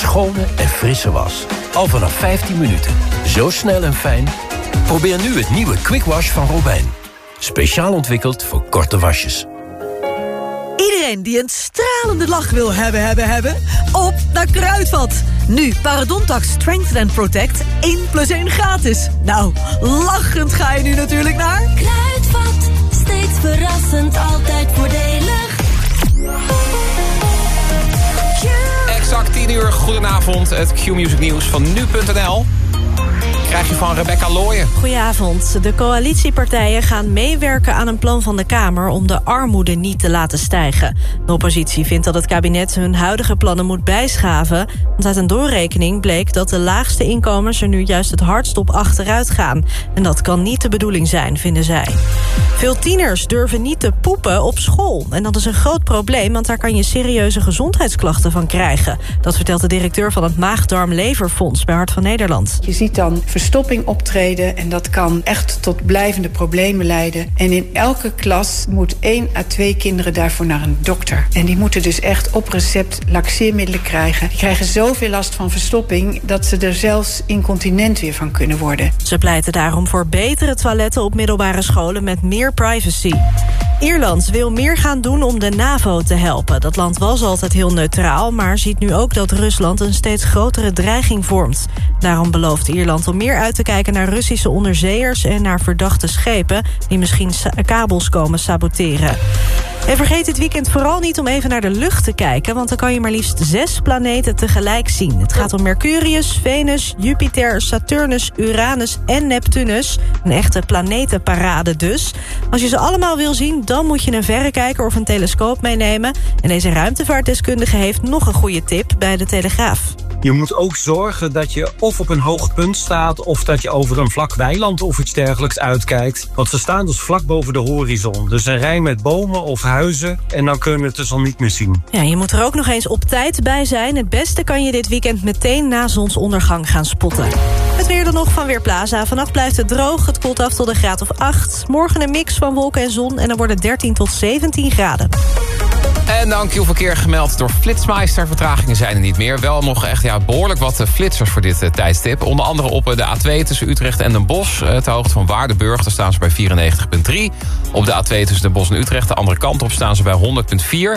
schone en frisse was. Al vanaf 15 minuten. Zo snel en fijn. Probeer nu het nieuwe Quick Wash van Robijn. Speciaal ontwikkeld voor korte wasjes. Iedereen die een stralende lach wil hebben, hebben, hebben... op naar Kruidvat. Nu, Parodontax Strengthen and Protect 1 plus 1 gratis. Nou, lachend ga je nu natuurlijk naar... Kruidvat, steeds verrassend, altijd voordelig. Exact 10 uur, goedenavond. Het Q-Music Nieuws van nu.nl krijg je van Rebecca Looyen. Goedenavond. De coalitiepartijen gaan meewerken aan een plan van de Kamer... om de armoede niet te laten stijgen. De oppositie vindt dat het kabinet hun huidige plannen moet bijschaven... want uit een doorrekening bleek dat de laagste inkomens... er nu juist het hardst op achteruit gaan. En dat kan niet de bedoeling zijn, vinden zij. Veel tieners durven niet te poepen op school. En dat is een groot probleem, want daar kan je serieuze gezondheidsklachten van krijgen. Dat vertelt de directeur van het Maagdarm-Leverfonds bij Hart van Nederland. Je ziet dan verstopping optreden en dat kan echt tot blijvende problemen leiden. En in elke klas moet één à twee kinderen daarvoor naar een dokter. En die moeten dus echt op recept laxeermiddelen krijgen. Die krijgen zoveel last van verstopping dat ze er zelfs incontinent weer van kunnen worden. Ze pleiten daarom voor betere toiletten op middelbare scholen met meer privacy. Ierland wil meer gaan doen om de NAVO te helpen. Dat land was altijd heel neutraal, maar ziet nu ook dat Rusland een steeds grotere dreiging vormt. Daarom belooft Ierland om meer uit te kijken naar Russische onderzeeërs... en naar verdachte schepen die misschien kabels komen saboteren. En vergeet dit weekend vooral niet om even naar de lucht te kijken... want dan kan je maar liefst zes planeten tegelijk zien. Het gaat om Mercurius, Venus, Jupiter, Saturnus, Uranus en Neptunus. Een echte planetenparade dus. Als je ze allemaal wil zien, dan moet je een verrekijker of een telescoop meenemen. En deze ruimtevaartdeskundige heeft nog een goede tip bij de Telegraaf. Je moet ook zorgen dat je of op een hoog punt staat... of dat je over een vlak weiland of iets dergelijks uitkijkt. Want ze staan dus vlak boven de horizon. Dus een rij met bomen of huizen en dan kunnen we het dus al niet meer zien. Ja, je moet er ook nog eens op tijd bij zijn. Het beste kan je dit weekend meteen na zonsondergang gaan spotten. Het weer dan nog van Weerplaza. Vannacht blijft het droog. Het koelt af tot een graad of 8. Morgen een mix van wolken en zon en dan wordt het 13 tot 17 graden. En dan Q-verkeer gemeld door Flitsmeister. Vertragingen zijn er niet meer. Wel nog echt ja, behoorlijk wat eh, flitsers voor dit uh, tijdstip. Onder andere op uh, de A2 tussen Utrecht en Den Bosch. Ter hoogte van Waardenburg, daar staan ze bij 94,3. Op de A2 tussen Den Bosch en Utrecht, de andere kant op, staan ze bij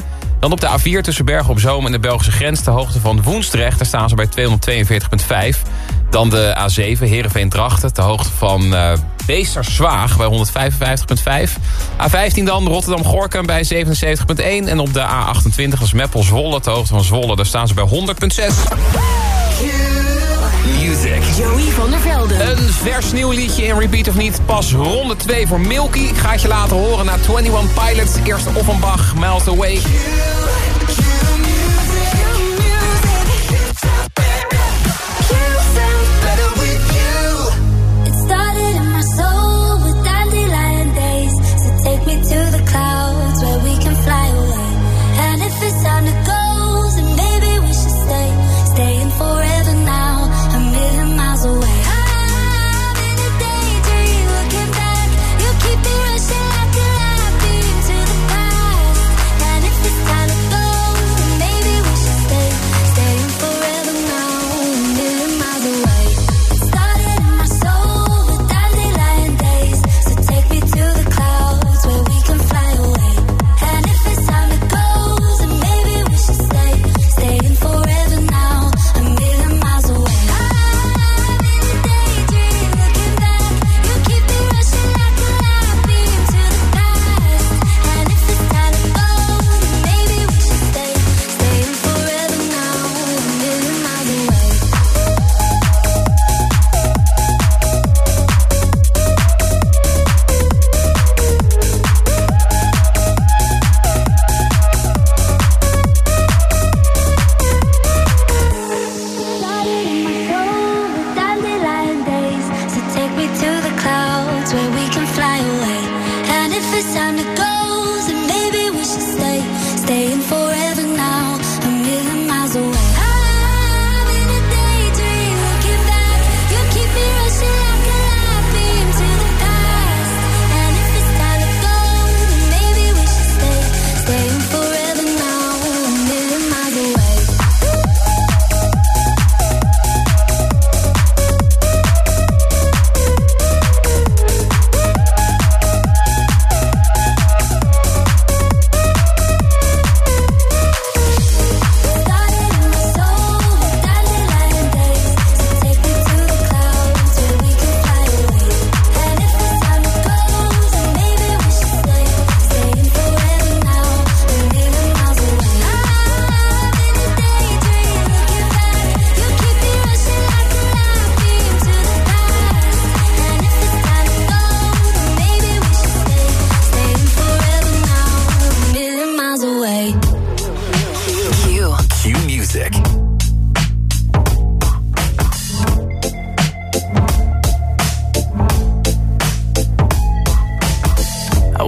100,4. Dan op de A4 tussen Bergen op Zoom en de Belgische grens... ter hoogte van Woensdrecht, daar staan ze bij 242,5. Dan de A7 Heerenveen-Drachten, ter hoogte van Beesterswaag bij 155,5. A15 dan Rotterdam-Gorkum bij 77,1. En op de A28 is Meppel-Zwolle, ter hoogte van Zwolle... daar staan ze bij 100,6. Music. Joey van der Velden. Een vers nieuw liedje in Repeat of Niet. Pas ronde 2 voor Milky. Ik ga het je laten horen na 21 Pilots. Eerst Offenbach, Miles Away.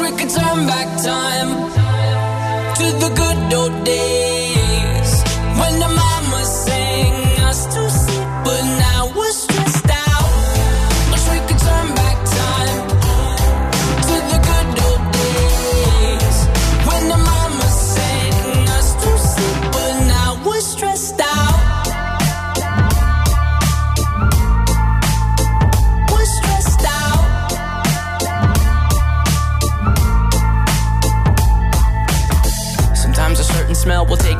We could turn back time to the good old days. When the mama sang us to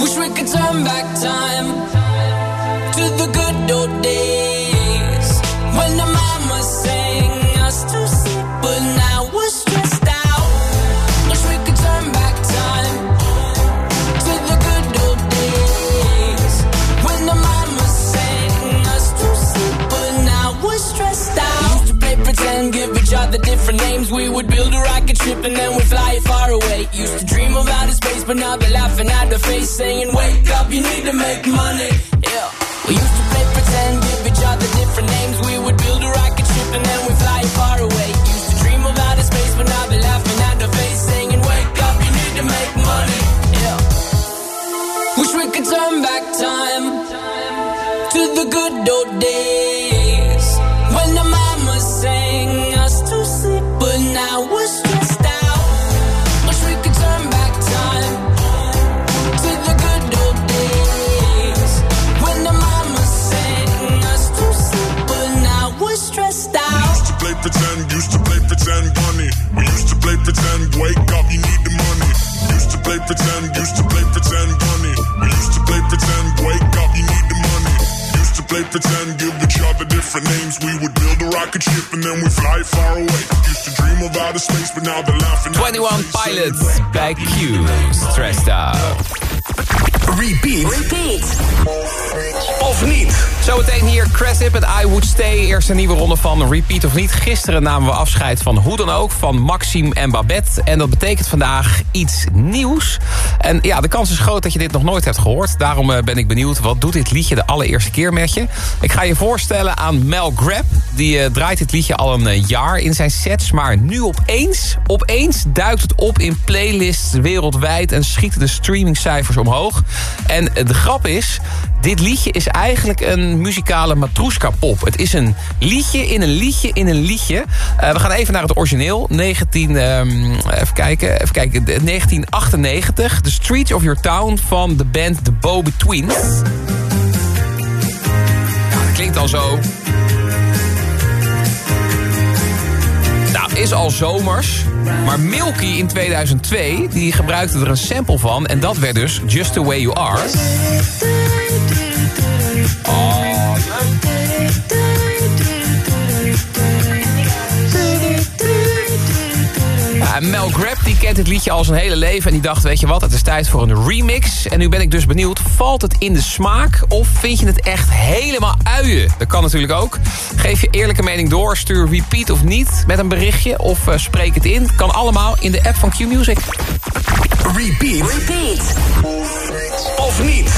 Wish we could turn back time to the good old days when the mama sang us to sleep, but now we're stressed out. Wish we could turn back time to the good old days when the mama sang us to sleep, but now we're stressed out. Used to play pretend, give each other different names. We would build a rocket ship and then we'd fly it far away. Used to dream of outer but now they're laughing at the face, saying, Wake up, you need to make money. Yeah. We used to play pretend, used to play pretend bunny. We used to play pretend, wake up, you need the money. Used to play pretend, give each other different names. We would build a rocket ship and then we fly far away. Used to dream of outer space, but now they're laughing. at the 21 Pilots "Wake bij up, Q. you. Stressed out. Repeat. Of niet? Zometeen hier Cressip en I Would Stay. Eerst een nieuwe ronde van Repeat of niet. Gisteren namen we afscheid van hoe dan ook, van Maxime en Babette. En dat betekent vandaag iets nieuws. En ja, de kans is groot dat je dit nog nooit hebt gehoord. Daarom eh, ben ik benieuwd, wat doet dit liedje de allereerste keer met je? Ik ga je voorstellen aan Mel Grab. Die eh, draait dit liedje al een eh, jaar in zijn sets. Maar nu opeens, opeens duikt het op in playlists wereldwijd... en schieten de streamingcijfers omhoog. En de grap is, dit liedje is eigenlijk een muzikale matroeska-pop. Het is een liedje in een liedje in een liedje. Eh, we gaan even naar het origineel. 19, ehm, even kijken, even kijken, de- 1998. The Streets of Your Town van de band The. Nou, dat klinkt al zo. Is al zomers. Maar Milky in 2002, die gebruikte er een sample van. En dat werd dus Just The Way You Are. Ja, en Mel Grab die kent dit liedje al zijn hele leven. En die dacht, weet je wat, het is tijd voor een remix. En nu ben ik dus benieuwd, valt het in de smaak? Of vind je het echt helemaal uien? Dat kan natuurlijk ook. Geef je eerlijke mening door. Stuur repeat of niet met een berichtje. Of eh, spreek het in. Kan allemaal in de app van Q-Music. Repeat. Repeat. Of niet?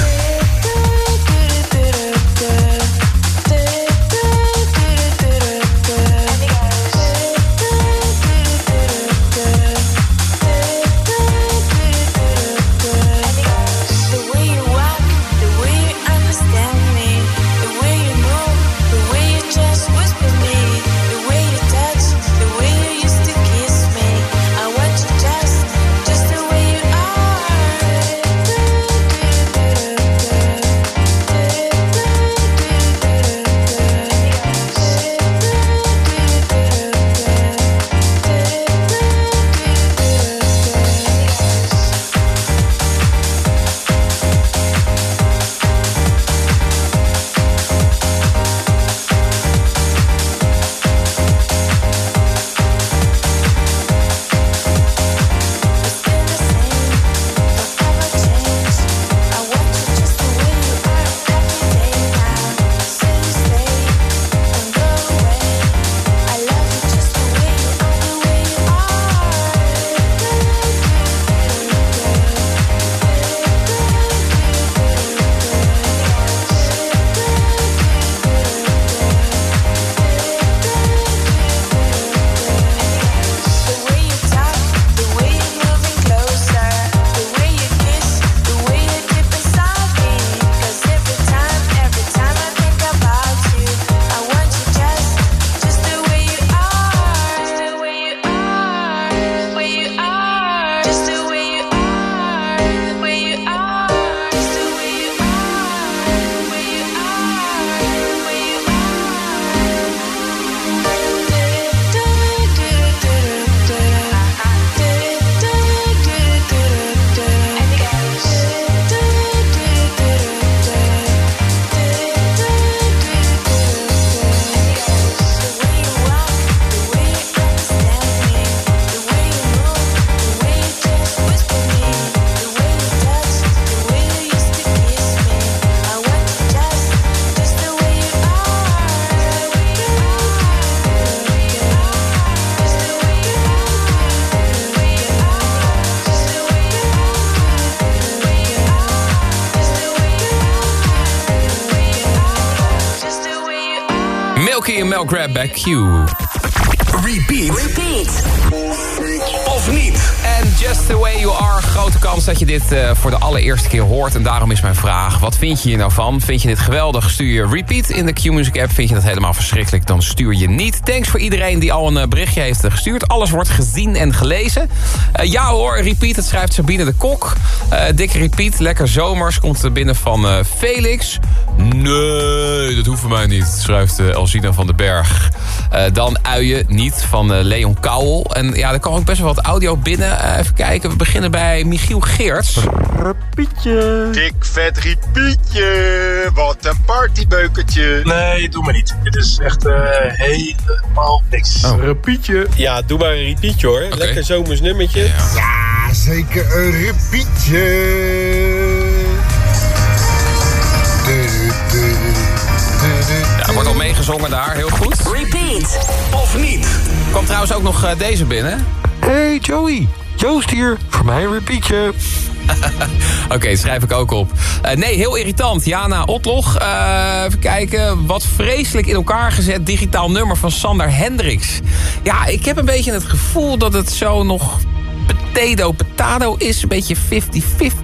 Milky en Mel Grab bij Q. Repeat. Repeat. Of niet? En Just The Way You Are, grote kans dat je dit uh, voor de allereerste keer hoort. En daarom is mijn vraag, wat vind je hier nou van? Vind je dit geweldig? Stuur je Repeat in de Q-Music app. Vind je dat helemaal verschrikkelijk? Dan stuur je niet. Thanks voor iedereen die al een uh, berichtje heeft gestuurd. Alles wordt gezien en gelezen. Uh, ja hoor, Repeat, het schrijft Sabine de Kok. dikke Repeat, lekker zomers. Komt er binnen van Felix. Nee, dat hoeft voor mij niet, schrijft Elzina van den Berg. dan uien, niet, van Leon Kouwel. En ja, er kan ook best wel wat audio binnen. Uh, even kijken, we beginnen bij Michiel Geerts. Repietje. Dik vet repietje. Wat een partybeukertje. Nee, doe maar niet. Het is echt uh, helemaal niks. Oh. Repietje. Ja, doe maar een repietje hoor. Okay. Lekker zomers nummertje. Ja. ja, zeker een repietje. Ja, er wordt al meegezongen daar, heel goed. Repeat. Of niet? Kwam trouwens ook nog uh, deze binnen. Hey Joey, Joost hier, voor mij een repeatje. Oké, okay, schrijf ik ook op. Uh, nee, heel irritant. Jana Otlog. Uh, even kijken. Wat vreselijk in elkaar gezet digitaal nummer van Sander Hendricks. Ja, ik heb een beetje het gevoel dat het zo nog potato potato is. Een beetje 50-50,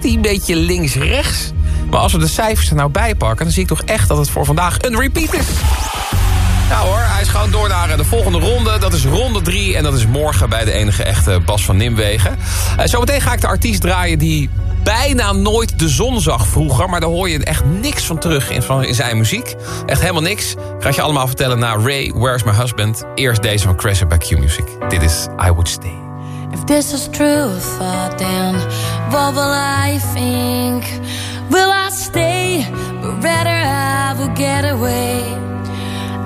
een beetje links-rechts. Maar als we de cijfers er nou bij pakken... dan zie ik toch echt dat het voor vandaag een repeat is. Nou hoor, hij is gewoon door naar de volgende ronde. Dat is ronde 3 en dat is morgen bij de enige echte Bas van Nimwegen. Uh, zometeen ga ik de artiest draaien die bijna nooit de zon zag vroeger. Maar daar hoor je echt niks van terug in, van, zijn muziek. Echt helemaal niks. Ik ga je allemaal vertellen na Ray, Where's My Husband. Eerst deze van Crasher bij Q-Music. Dit is I Would Stay. If this is true then what will I think? Will I stay? But rather I will get away.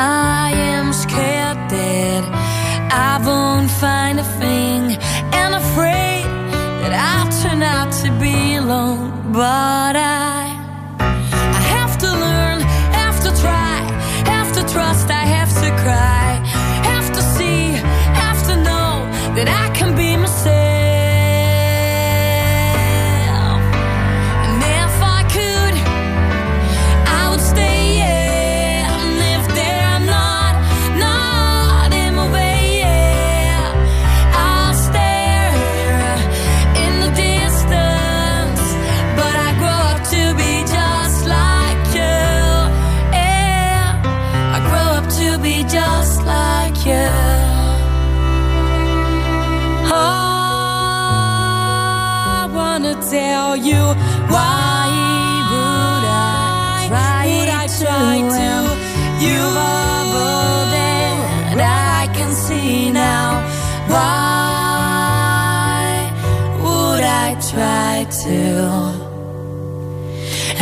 I am scared that I won't find a thing, and afraid that I'll turn out to be alone. But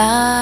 Selamat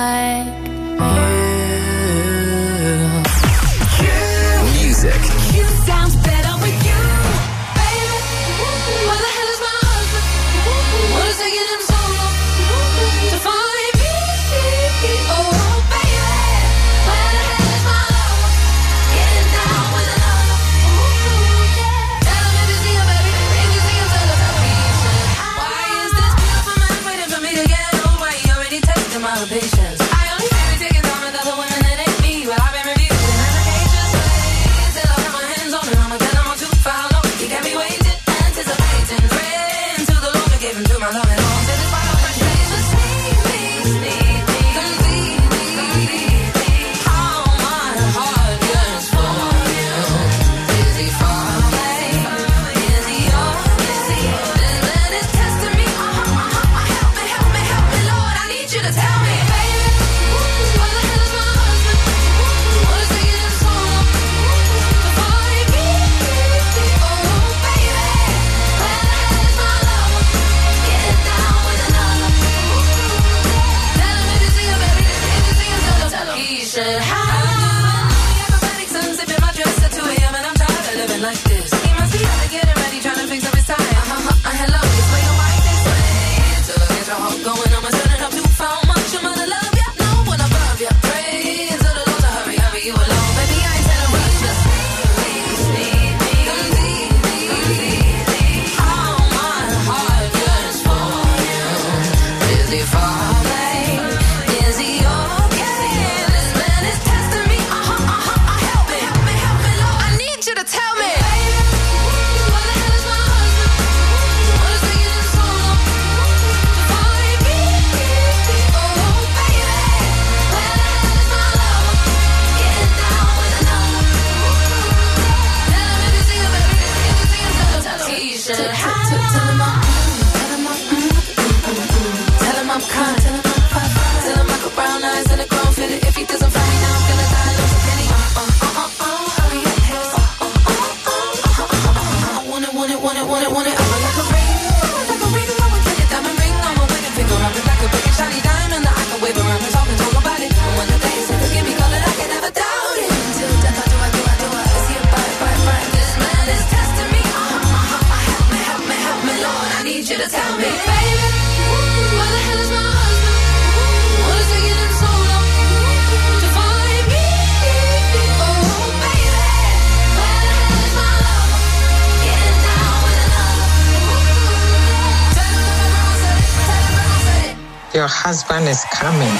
your husband is coming.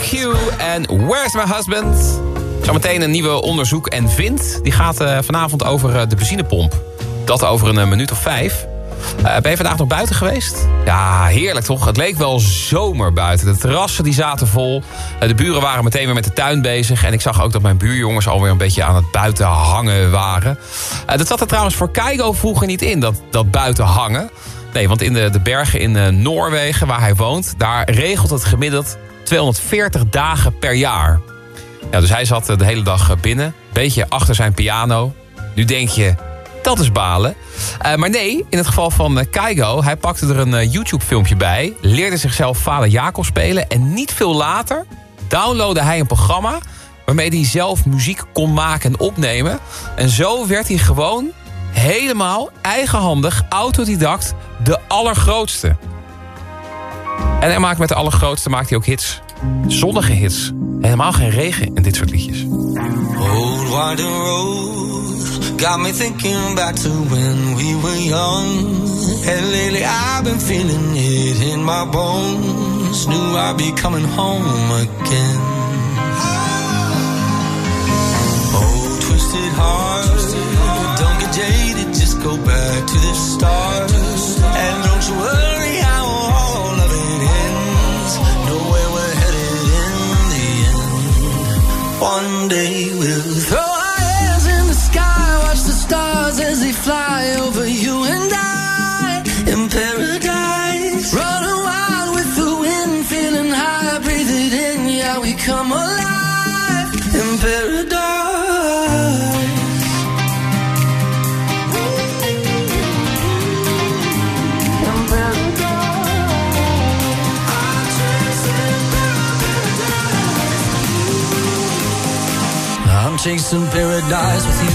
Q en Where's My Husband? Zometeen een nieuwe onderzoek en vint Die gaat eh, vanavond over eh, de benzinepomp. Dat over een eh, minuut of vijf. Eh, ben je vandaag nog buiten geweest? Ja, heerlijk toch? Het leek wel zomer buiten. De terrassen die zaten vol. Eh, de buren waren meteen weer met de tuin bezig. En ik zag ook dat mijn buurjongens alweer een beetje aan het buiten hangen waren. Eh, dat zat er trouwens voor Keigo vroeger niet in, dat, dat buiten hangen. Nee, want in de, de bergen in Noorwegen, waar hij woont... daar regelt het gemiddeld 240 dagen per jaar. Ja, dus hij zat de hele dag binnen, beetje achter zijn piano. Nu denk je, dat is balen. Eh, maar nee, in het geval van eh, uh, Keigo, hij pakte er een eh, YouTube-filmpje bij... leerde zichzelf Vader Jacob spelen... en niet veel later downloadde hij een programma... waarmee hij zelf muziek kon maken en opnemen. En zo werd hij gewoon helemaal eigenhandig, autodidact... de allergrootste. En hij maakt met de allergrootste maakt hij ook hits. Zonnige hits. Helemaal geen regen in dit soort liedjes. got me thinking back to when we were young. And lately I've been feeling it in my bones. Knew I'd be coming home again. Oh, twisted heart, don't get jaded, just go back to the start. And don't you worry how all of it ends. Know where we're headed in the end. One day we'll throw fly over you and I in paradise. Running wild with the wind, feeling high, breathe it in, yeah, we come alive in paradise. I'm chasing paradise with you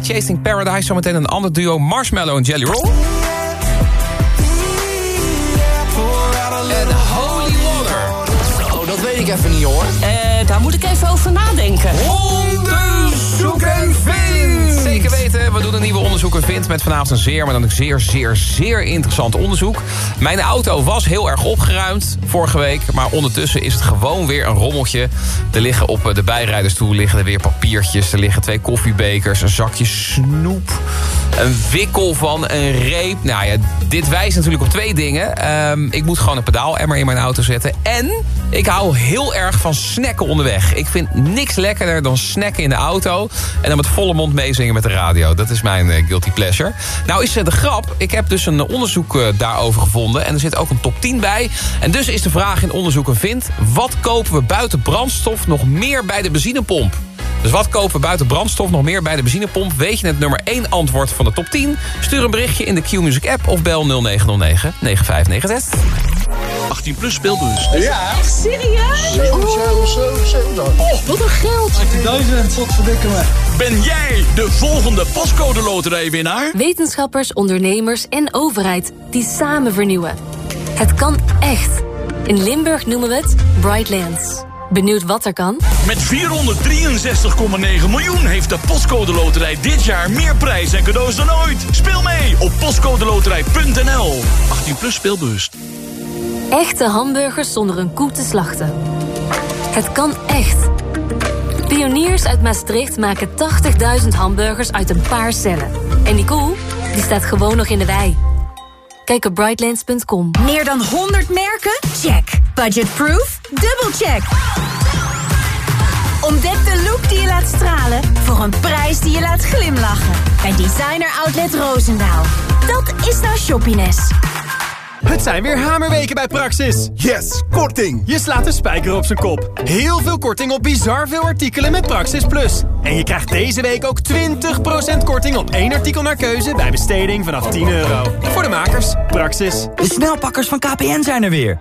en Chasing Paradise. Zometeen een ander duo, Marshmallow en Jelly Roll. En Holy Water. Oh, dat weet ik even niet hoor. Eh, daar moet ik even over nadenken. Onderzoek en vind! Zeker weten, we doen een nieuwe onderzoek en vind... met vanavond een zeer, maar dan een zeer, zeer, zeer interessant onderzoek. Mijn auto was heel erg opgeruimd vorige week... maar ondertussen is het gewoon weer een rommeltje. Er liggen op de bijrijdersstoel liggen er weer er liggen twee koffiebekers, een zakje snoep... een wikkel van een reep. Nou ja, dit wijst natuurlijk op twee dingen. Ehm, ik moet gewoon een pedaalemmer in mijn auto zetten... en ik hou heel erg van snacken onderweg. Ik vind niks lekkerder dan snacken in de auto... en dan met volle mond meezingen met de radio. Dat is mijn eh, guilty pleasure. Nou is eh, de grap, ik heb dus een onderzoek eh, daarover gevonden... en er zit ook een top 10 bij. En dus is de vraag in onderzoeken vindt... wat kopen we buiten brandstof nog meer bij de benzinepomp? Dus wat kopen we buiten brandstof nog meer bij de benzinepomp? Weet je het nummer 1 antwoord van de top 10? Stuur een berichtje in de Q-Music app of bel 0909 9596. 18 plus speelbus. Ja. Echt serieus? Zo, zo, zo, zo Oh, wat een geld. 18.000, wat verdikken me. Ben jij de volgende pascode loterijwinnaar? Wetenschappers, ondernemers en overheid die samen vernieuwen. Het kan echt. In Limburg noemen we het Brightlands. Benieuwd wat er kan? Met 463,9 miljoen heeft de Postcode Loterij dit jaar meer prijs en cadeaus dan ooit. Speel mee op postcodeloterij.nl. 18 plus speelbewust. Echte hamburgers zonder een koe te slachten. Het kan echt. Pioniers uit Maastricht maken 80.000 hamburgers uit een paar cellen. En die koe, die staat gewoon nog in de wei. Kijk op brightlands.com. Meer dan 100 merken? Check. Budgetproof? Dubbelcheck. Ontdek de look die je laat stralen voor een prijs die je laat glimlachen. Bij Designer Outlet Roosendaal. Dat is nou shoppiness. Het zijn weer hamerweken bij Praxis. Yes, korting. Je slaat de spijker op zijn kop. Heel veel korting op bizar veel artikelen met Praxis Plus. En je krijgt deze week ook 20% korting op één artikel naar keuze... bij besteding vanaf 10 euro. Voor de makers, Praxis. De snelpakkers van KPN zijn er weer.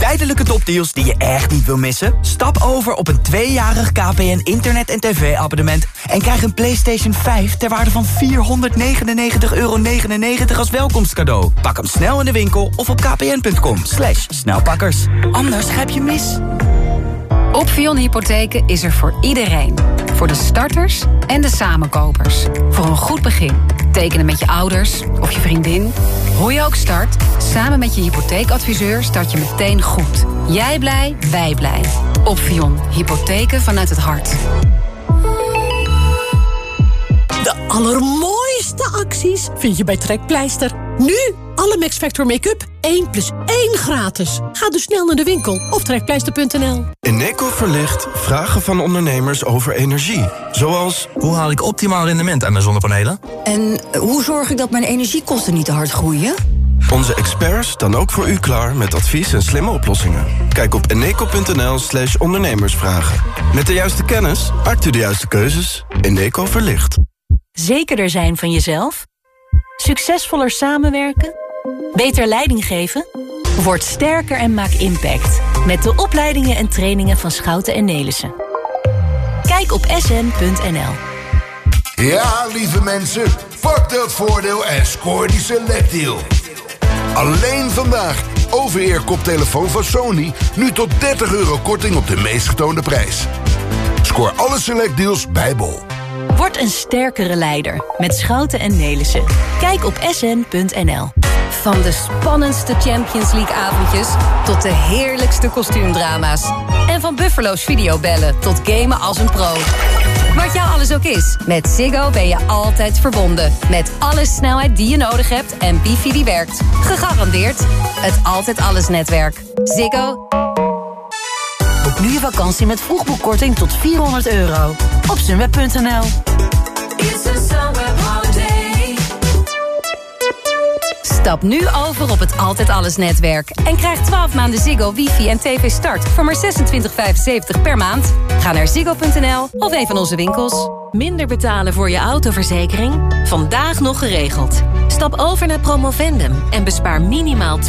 Tijdelijke topdeals die je echt niet wil missen? Stap over op een tweejarig KPN internet- en tv-abonnement... en krijg een PlayStation 5 ter waarde van 499,99 euro als welkomstcadeau. Pak hem snel in de winkel of op kpn.com. Slash snelpakkers. Anders grijp je mis. Opvion Hypotheken is er voor iedereen. Voor de starters en de samenkopers. Voor een goed begin. tekenen met je ouders of je vriendin. Hoe je ook start, samen met je hypotheekadviseur start je meteen goed. Jij blij, wij blij. Opvion, hypotheken vanuit het hart. De allermooiste acties vind je bij Trekpleister. Nu alle Max Factor make-up 1 plus 1 gratis. Ga dus snel naar de winkel of trekpleister.nl. Eneco verlicht vragen van ondernemers over energie. Zoals... Hoe haal ik optimaal rendement aan mijn zonnepanelen? En hoe zorg ik dat mijn energiekosten niet te hard groeien? Onze experts dan ook voor u klaar met advies en slimme oplossingen. Kijk op eneco.nl slash ondernemersvragen. Met de juiste kennis maakt u de juiste keuzes. Eneco verlicht. Zekerder zijn van jezelf? Succesvoller samenwerken? Beter leiding geven? Word sterker en maak impact. Met de opleidingen en trainingen van Schouten en Nelissen. Kijk op sn.nl. Ja, lieve mensen, pak dat voordeel en scoor die selectdeal. Alleen vandaag over koptelefoon van Sony. Nu tot 30 euro korting op de meest getoonde prijs. Scoor alle selectdeals bij Bol. Word een sterkere leider met Schouten en Nelissen. Kijk op sn.nl. Van de spannendste Champions League avondjes tot de heerlijkste kostuumdrama's. En van Buffalo's videobellen tot gamen als een pro. Wat jou alles ook is, met Ziggo ben je altijd verbonden. Met alle snelheid die je nodig hebt en wifi die werkt. Gegarandeerd het Altijd Alles netwerk. Ziggo. Nu je vakantie met vroegboekkorting tot 400 euro. Op sunweb.nl Stap nu over op het Altijd Alles netwerk. En krijg 12 maanden Ziggo, wifi en tv start voor maar 26,75 per maand. Ga naar ziggo.nl of een van onze winkels. Minder betalen voor je autoverzekering? Vandaag nog geregeld. Stap over naar Promovendum en bespaar minimaal 20%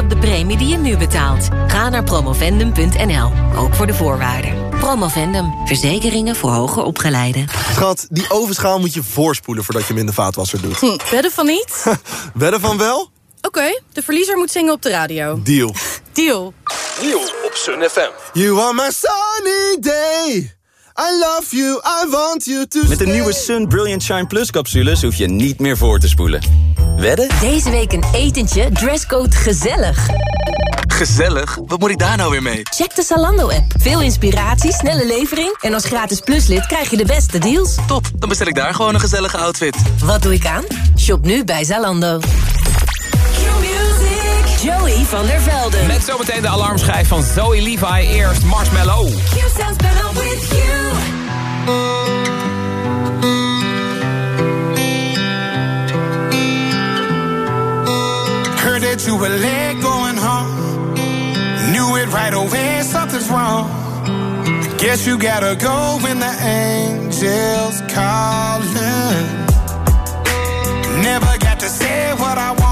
op de premie die je nu betaalt. Ga naar promovendum.nl, ook voor de voorwaarden. Promovendum, verzekeringen voor hoger opgeleiden. Schat, die ovenschaal moet je voorspoelen voordat je hem in de vaatwasser doet. Hm, wedden van niet? wedden van wel? Oké, de verliezer moet zingen op de radio. Deal. Deal. Deal op Sun FM. You are my sunny day. I love you, I want you to Met de nieuwe Sun Brilliant Shine Plus capsules hoef je niet meer voor te spoelen. Wedden? Deze week een etentje, dresscode gezellig. Gezellig? Wat moet ik daar nou weer mee? Check de Zalando-app. Veel inspiratie, snelle levering... en als gratis pluslid krijg je de beste deals. Top, dan bestel ik daar gewoon een gezellige outfit. Wat doe ik aan? Shop nu bij Zalando. Joey van der Velden. Met zometeen de alarmschijf van Zoe Levi. Eerst Marshmallow. Heard that you were late going home. Knew it right away, something's wrong. Guess you gotta go when the angels calling. Never got to say what I want.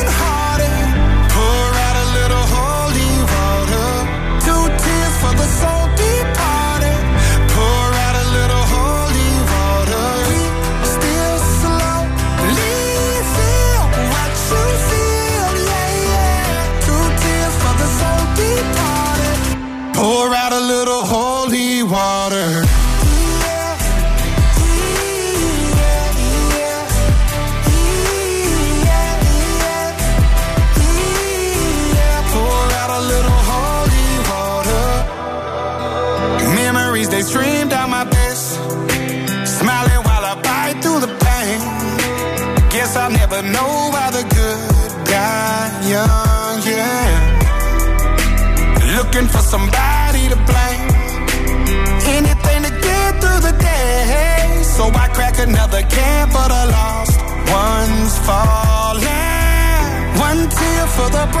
for the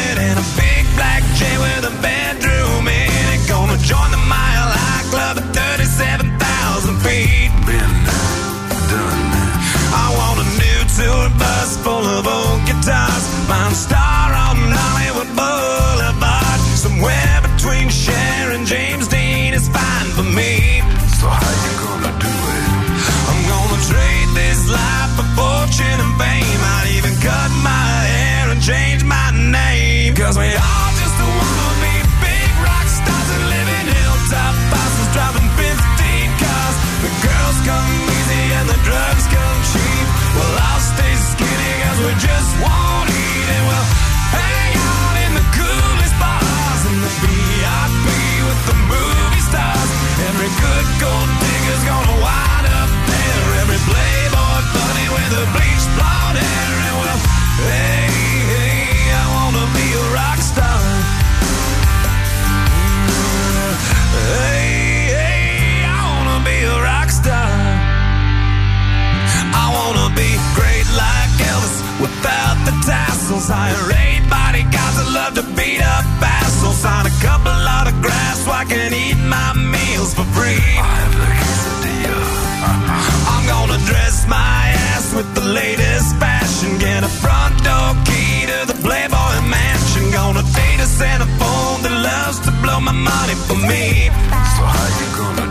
tassels. Hire eight bodyguards that love to beat up assholes. Sign a couple autographs so I can eat my meals for free. I have the quesadilla. I'm gonna dress my ass with the latest fashion. Get a front door key to the Playboy Mansion. Gonna date a Santa phone that loves to blow my money for me. So how you gonna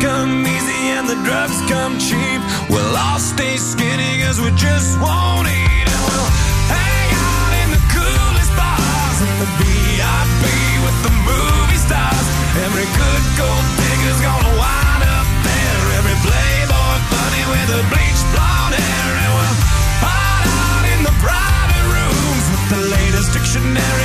come easy and the drugs come cheap. We'll all stay skinny cause we just won't eat. And we'll hang out in the coolest bars in the VIP with the movie stars. Every good gold digger's gonna wind up there. Every playboy bunny with a bleached blonde hair. And we'll hide out in the private rooms with the latest dictionary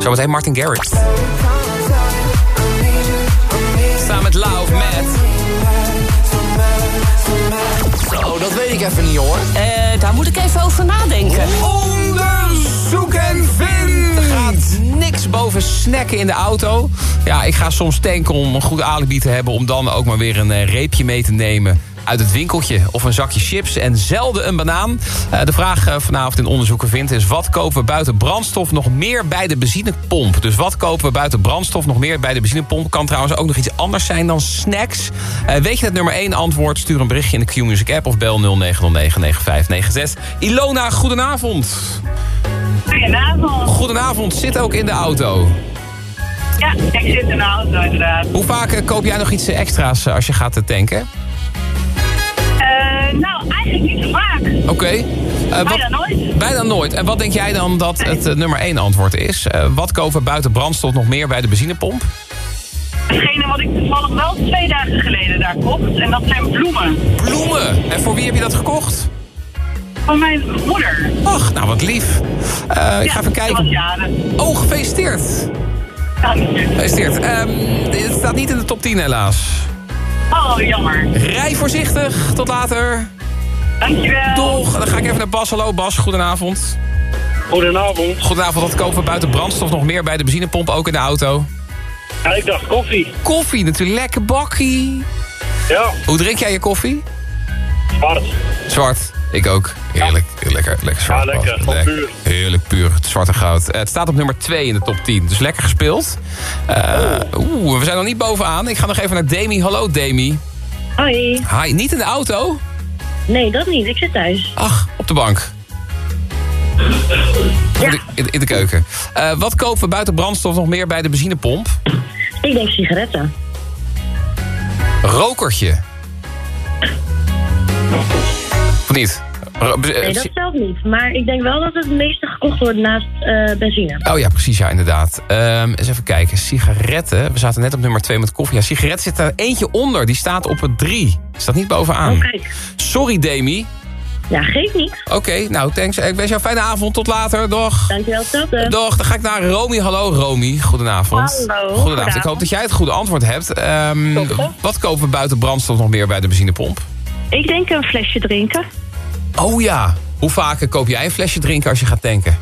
Zometeen Martin Garrix. Samen met Love met... Zo, dat weet ik even niet hoor. Eh, daar moet ik even over nadenken. Onderzoek en vind! Er gaat niks boven snacken in de auto. Ja, ik ga soms tanken om een goed alibi te hebben... om dan ook maar weer een eh, reepje mee te nemen uit het winkeltje of een zakje chips en zelden een banaan. Eh, de vraag eh, vanavond in onderzoeken vindt is... wat kopen we buiten brandstof nog meer bij de benzinepomp? Dus wat kopen we buiten brandstof nog meer bij de benzinepomp? Kan trouwens ook nog iets anders zijn dan snacks. Eh, weet je het nummer 1 antwoord? Stuur een berichtje in de Q-Music app of bel 0909-9596. Ilona, goedenavond. Goedenavond. Goedenavond, zit ook in de auto. Ja, ik zit in de auto inderdaad. Hoe vaak koop jij nog iets extra's als je gaat eh, tanken? Eh, nou, Oké. Eh, wat- Bijna nooit. Bijna nooit. En wat denk jij dan dat het eh, nummer 1 antwoord is? Eh, wat kopen buiten brandstof nog meer bij de benzinepomp? Hetgene wat ik toevallig wel twee dagen geleden daar kocht. En dat zijn bloemen. Bloemen. En voor wie heb je dat gekocht? Van mijn moeder. Ach, nou wat lief. Eh, ik ga even kijken. Oh, gefeliciteerd. Gefeliciteerd. Ehm, dit staat niet in de top 10 helaas. Oh, jammer. Rij voorzichtig. Tot later. Dankjewel. Doch. Dan ga ik even naar Bas. Hallo Bas, goedenavond. Goedenavond. Goedenavond. Wat kopen we buiten brandstof nog meer bij de benzinepomp, ook in de auto? Ja, ik dacht koffie. Koffie natuurlijk, lekker bakkie. Ja, Hoe drink jij je koffie? zwart. Zwart. Ik ook. Heerlijk. Lekker, lekker zwart. Ja, lekker. Puur. Heerlijk puur. Het zwarte goud. Eh, Het staat op nummer 2 in de top 10. Dus lekker gespeeld. Eh, Oeh, we zijn nog niet bovenaan. Ik ga nog even naar Demi. Hallo Demi. Hoi. Hi, niet in de auto? Nee, dat niet. Ik zit thuis. Ach, op de bank. In, de, in, in de keuken. Eh, wat kopen we buiten brandstof nog meer bij de benzinepomp? Ik denk sigaretten. Rokertje. Of niet? Ro- eh, Nee, dat zelf niet. Maar ik denk wel dat het meeste gekocht wordt naast eh, benzine. Oh ja, precies, ja, inderdaad. Ehm, eens even kijken. Sigaretten. We zaten net op nummer 2 met koffie. Ja, sigaretten zit er eentje onder. Die staat op het 3. Staat niet bovenaan. Oh, kijk. Sorry, Demi. Ja, geeft niet. Oké, nou, thanks. Ik wens jou een fijne avond. Tot later. Dag. Dankjewel, hetzelfde. Dag, dan ga ik naar Romy. Hallo, Romy. Goedenavond. Hallo, Goedenavond. Ik hoop dat jij het goede antwoord hebt. Ehm, wat kopen we buiten brandstof nog meer bij de benzinepomp? Ik denk een flesje drinken. Oh ja. Hoe vaak koop jij een flesje drinken als je gaat tanken?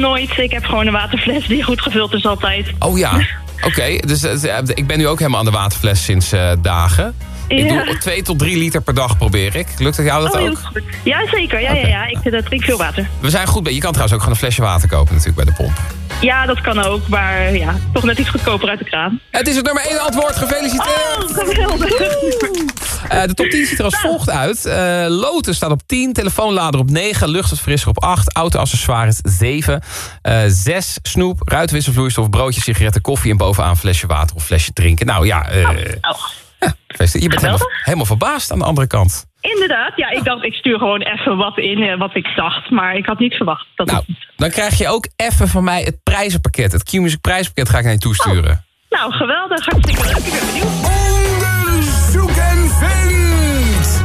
Nooit. Ik heb gewoon een waterfles die goed gevuld is altijd. Oh ja. Oké, dus eh, ik ben nu ook helemaal aan de waterfles sinds eh, dagen. Ik Ja. doe 2 tot 3 liter per dag probeer ik. Lukt het jou dat Oh, ook? goed. Ja, zeker. Ja, ja, ja. Ik eh, drink veel water. We zijn goed bij. Je kan trouwens ook gewoon een flesje water kopen natuurlijk bij de pomp. Ja, dat kan ook. Maar ja, toch net iets goedkoper uit de kraan. Het is het nummer 1 antwoord. Gefeliciteerd! Oh, geweldig. Eh, de top 10 ziet er als volgt uit. Eh Lotus staat op 10, telefoonlader op 9, luchtverfrisser op 8, autoaccessoires 7, eh 6, snoep, ruitwisselvloeistof, broodje, sigaretten, koffie en bovenaan flesje water of flesje drinken. Nou ja, eh, Oh. Je bent helemaal, helemaal verbaasd aan de andere kant. Inderdaad. Ja, ik dacht, ik stuur gewoon even wat in eh, wat ik dacht. Maar ik had niet verwacht dat Nou, dan krijg je ook even van mij het prijzenpakket. Het Q-Music prijzenpakket ga ik naar je toesturen. Nou, geweldig. Hartstikke leuk. Ik ben benieuwd. Onderzoek en vind.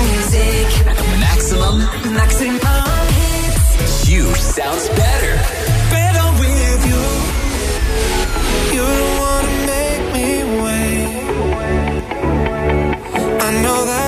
Music. Maximum. Maximum hits. You sounds. Better know that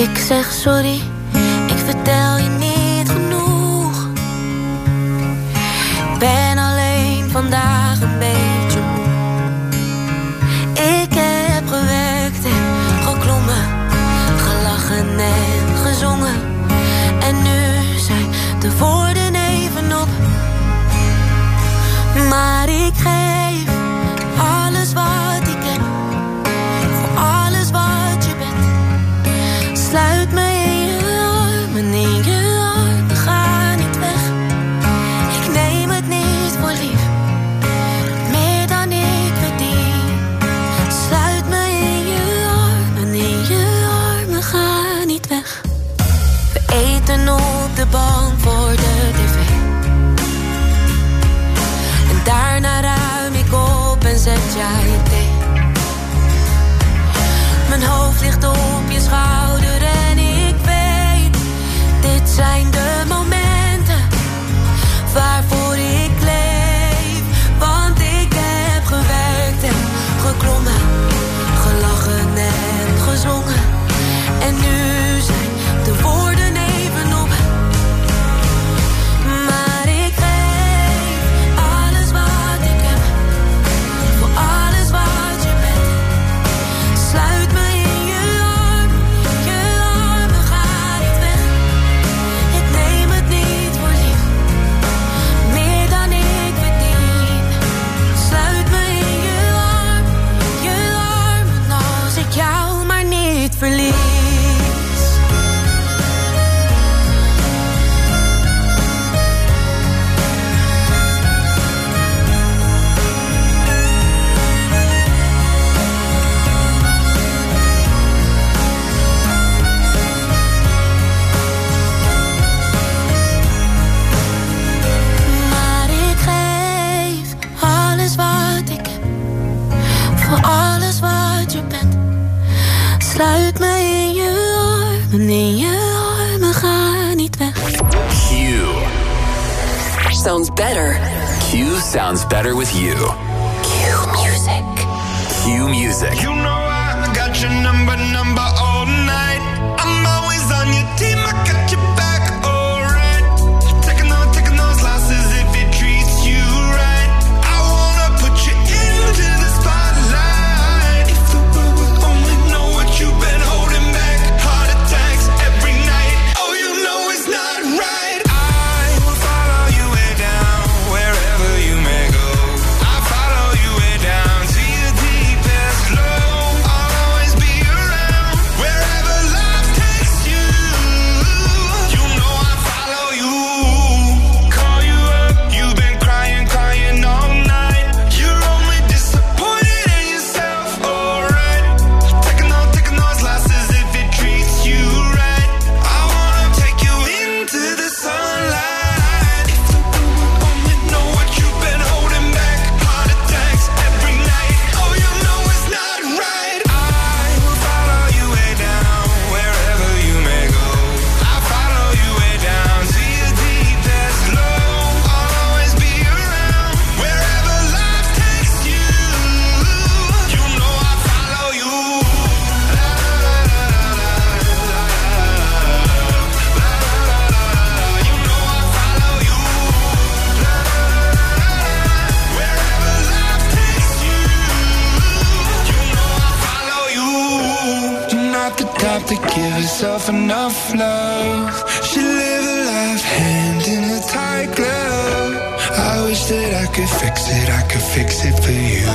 Ik zeg sorry, ik vertel je sounds better with you. Q Music. Q Music. You know I got your number, number. could fix it, I could fix it for you.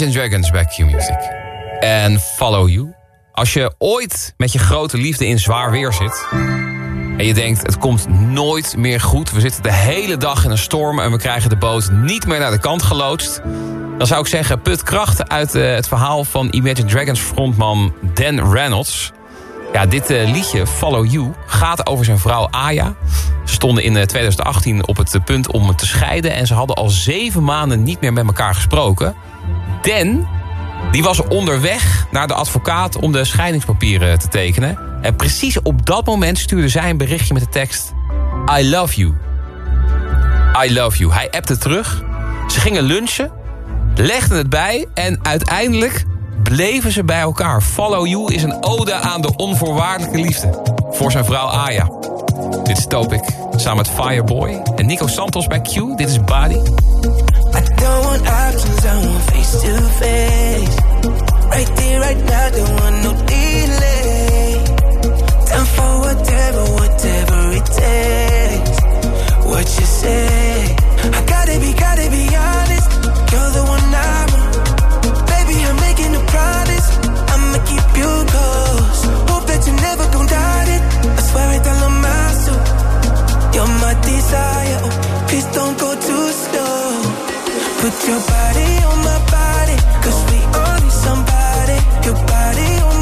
Imagine Dragons bij Q-Music. En Follow You. Als je ooit met je grote liefde in zwaar weer zit... en je denkt, het komt nooit meer goed... we zitten de hele dag in een storm... en we krijgen de boot niet meer naar de kant geloodst... dan zou ik zeggen, put kracht uit eh, het verhaal van Imagine Dragons frontman Dan Reynolds... Ja, dit eh, liedje, Follow You, gaat over zijn vrouw Aya. Ze stonden in eh, 2018 op het punt om te scheiden... en ze hadden al zeven maanden niet meer met elkaar gesproken. Dan, die was onderweg naar de advocaat om de scheidingspapieren te tekenen. En precies op dat moment stuurde zij een berichtje met de tekst... I love you. I love you. Hij appte terug. Ze gingen lunchen, legden het bij en uiteindelijk bleven ze bij elkaar. Follow You is een ode aan de onvoorwaardelijke liefde. Voor zijn vrouw Aya. Dit is Topic, samen met Fireboy en Nico Santos bij Q. Dit is Body. I don't want options, I want face to face. Right there, right now, don't want no delay. Time for whatever, whatever it takes. What you say? I gotta be, gotta be honest. You're the one I want. Baby, I'm making a promise. I'ma keep you close. Hope that you never gon' doubt it. I swear it all my desire. Oh, please don't go too slow. Put your body on my body, cause we need somebody. Your body on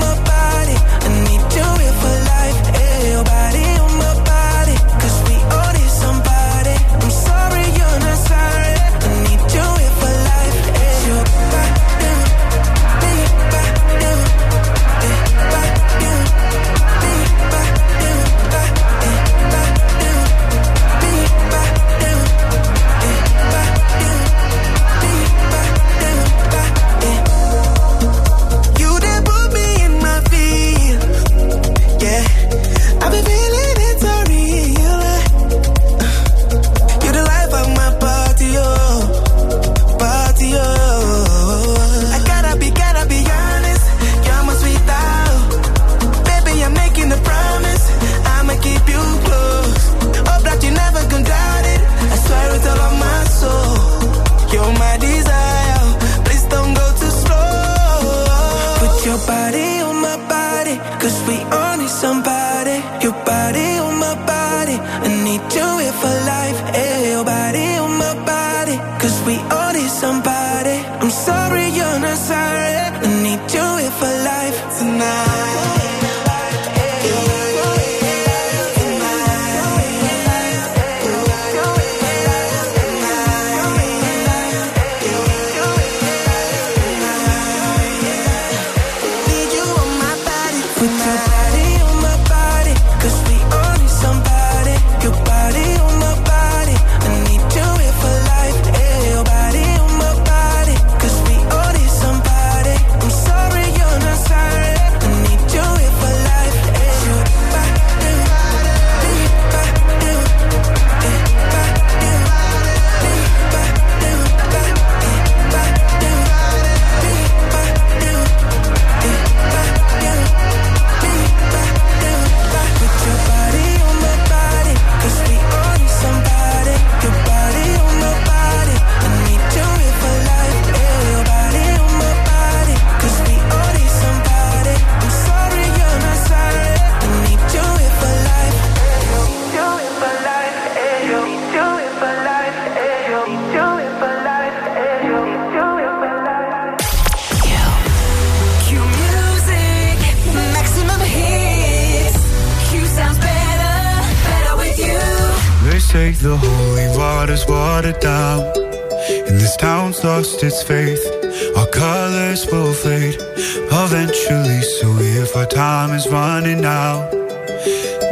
our time is running out,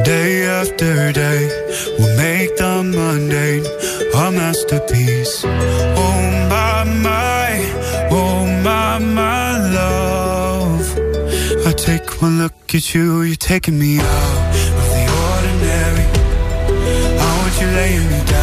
day after day, we'll make the mundane a masterpiece. Oh my my, oh my my love. I take one look at you, you're taking me out of the ordinary. I want you laying me down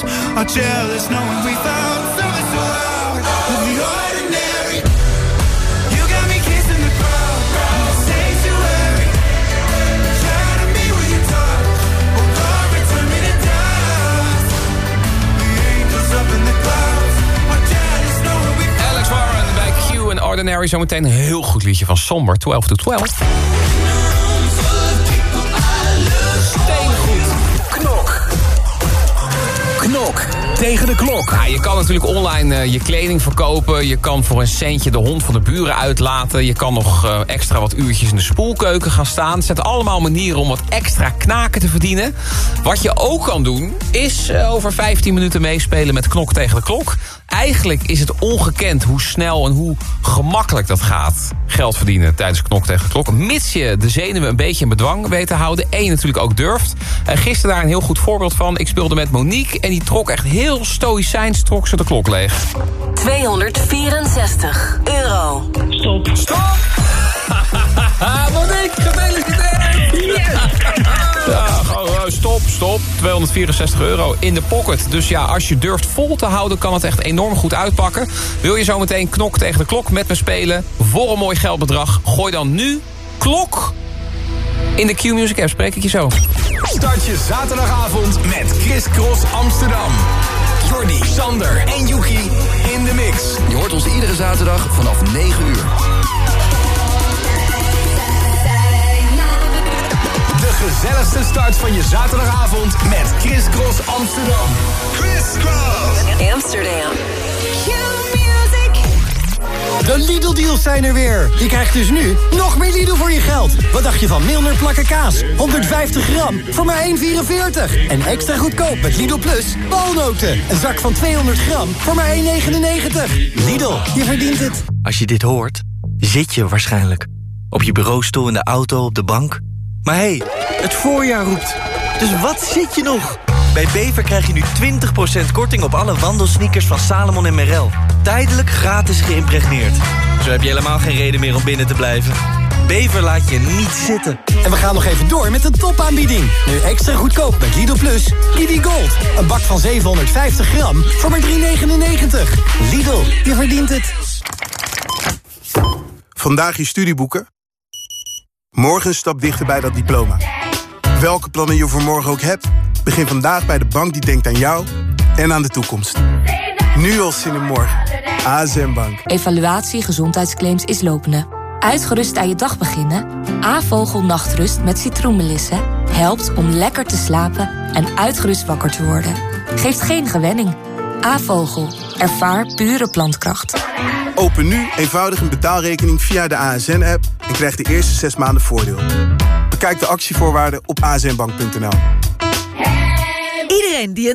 clouds are jealous knowing we found something so out of the ordinary. You got me kissing the crowd, sanctuary. Shadow me with your touch, oh God, return me to dust. The angels up in the clouds are jealous knowing we Alex Warren bij Q en Ordinary. Zometeen een heel goed liedje van Somber, 12 to 12. Tegen de klok. Ja, je kan natuurlijk online eh, je kleding verkopen. Je kan voor een centje de hond van de buren uitlaten. Je kan nog eh, extra wat uurtjes in de spoelkeuken gaan staan. Het zijn allemaal manieren om wat extra knaken te verdienen. Wat je ook kan doen, is eh, over 15 minuten meespelen met Knok tegen de klok. Eigenlijk is het ongekend hoe snel en hoe gemakkelijk dat gaat. Geld verdienen tijdens Knok tegen klok. Mits je de zenuwen een beetje in bedwang weet te houden. En je natuurlijk ook durft. Uh, gisteren daar een heel goed voorbeeld van. Ik speelde met Monique en die trok echt heel stoïcijns trok ze de klok leeg. 264 euro. Stop. Stop! Monique, gefeliciteerd! Ja, gewoon, eh, stop, stop. 264 euro in de pocket. Dus ja, als je durft vol te houden, kan het echt enorm goed uitpakken. Wil je zometeen knok tegen de klok met me spelen? Voor een mooi geldbedrag, gooi dan nu klok in de Q-Music app. Spreek ik je zo. Start je zaterdagavond met Chris Cross Amsterdam. Jordi, Sander en Yuki in de mix. Je hoort ons iedere zaterdag vanaf 9 uur. Gezelligste start van je zaterdagavond met Chris Cross Amsterdam. Chris Cross Amsterdam. De Lidl-deals zijn er weer. Je krijgt dus nu nog meer Lidl voor je geld. Wat dacht je van Milner plakken kaas? 150 gram voor maar 1,44. En extra goedkoop met Lidl Plus walnoten. Een zak van 200 gram voor maar 1,99. Lidl, je verdient het. Als je dit hoort, zit je waarschijnlijk. Op je bureaustoel, in de auto, op de bank. Maar hé, hey, het voorjaar roept. Dus wat zit je nog? Bij Bever krijg je nu 20% korting op alle wandelsneakers van Salomon en Merrell. Tijdelijk gratis geïmpregneerd. Zo heb je helemaal geen reden meer om binnen te blijven. Bever laat je niet zitten. En we gaan nog even door met een topaanbieding. Nu extra goedkoop met Lidl Plus. Lidl Gold. Een bak van 750 gram voor maar 3,99. Lidl, je verdient het. Vandaag je studieboeken. Morgen stap dichter bij dat diploma. Welke plannen je voor morgen ook hebt... begin vandaag bij de bank die denkt aan jou en aan de toekomst. Nu al zin in morgen. ASM Bank. Evaluatie gezondheidsclaims is lopende. Uitgerust aan je dag beginnen? A-vogel nachtrust met citroenmelissen... helpt om lekker te slapen en uitgerust wakker te worden. Geeft geen gewenning. A-vogel. Ervaar pure plantkracht. Open nu eenvoudig een betaalrekening via de ASN-app... en krijg de eerste zes maanden voordeel. Bekijk de actievoorwaarden op asnbank.nl. Iedereen die een